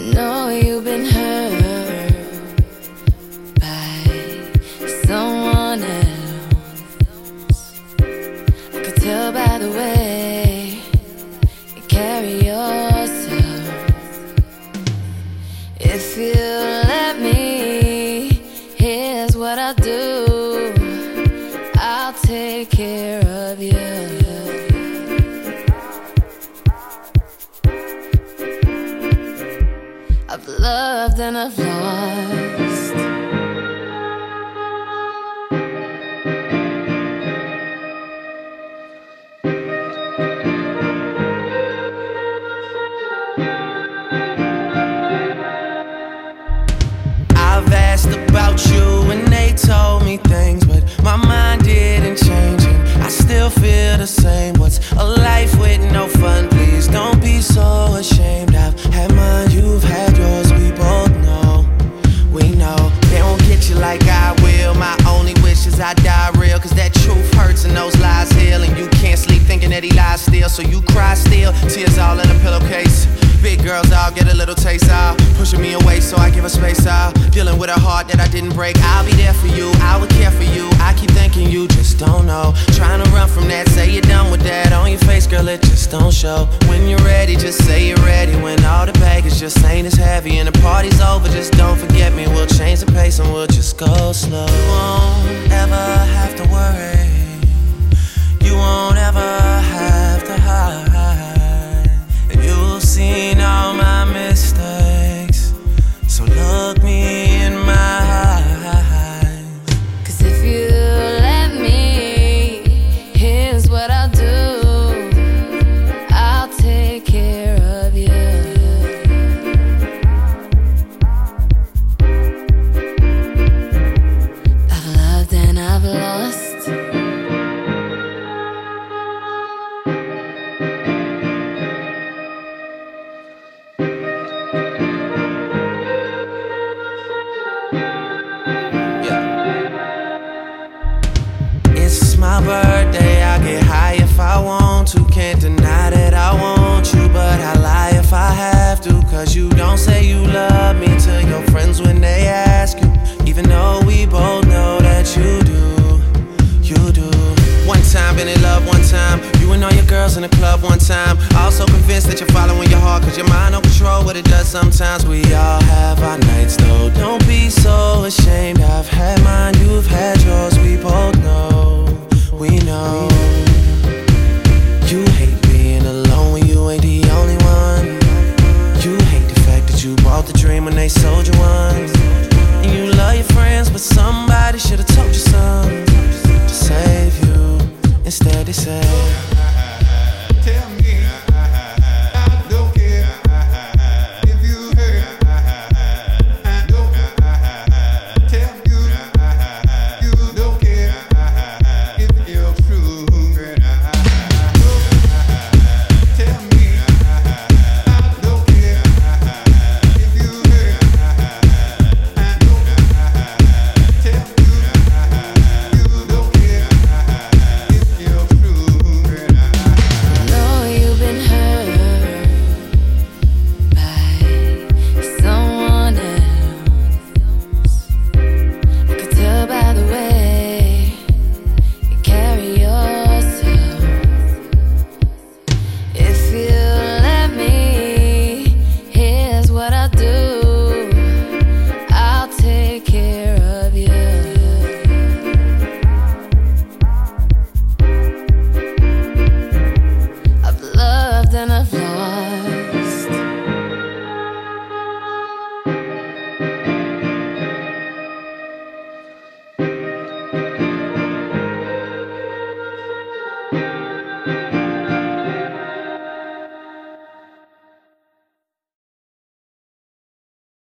know you've been loved and I've lost. I've asked about you and they told me things, but my mind didn't change and I still feel the same. So you cry still. Tears all in a pillowcase. Big girls, I'll get a little taste out. Pushing me away, so I give her space out. Dealing with a heart that I didn't break. I'll be there for you, I would care for you. I keep thinking you just don't know. Trying to run from that, say you're done with that. On your face, girl, it just don't show. When you're ready, just say you're ready. When all the baggage just ain't as heavy and the party's over, just don't forget me. We'll change the pace and we'll just go slow. My birthday, I get high if I want to. Can't deny that I want you, but I lie if I have to. Cause you don't say you love me to your friends when they ask you. Even though we both know that you do, you do. One time, been in love one time. You and all your girls in the club one time. Also convinced that you're following your heart, cause your mind don't control what it does sometimes. We all have our nights